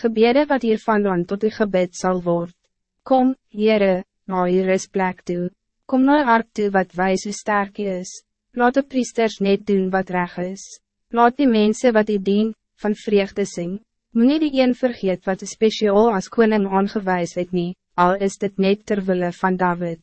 gebede wat hier vandaan tot uw gebed zal worden. Kom, Heere, na uw rustplek toe. Kom naar hart toe wat wijs hoe sterk is. Laat de priesters net doen wat reg is. Laat die mensen wat u dien, van vreugde sing. Moet nie die een vergeet wat speciaal als koning aangewijs het nie, al is dit net terwille van David.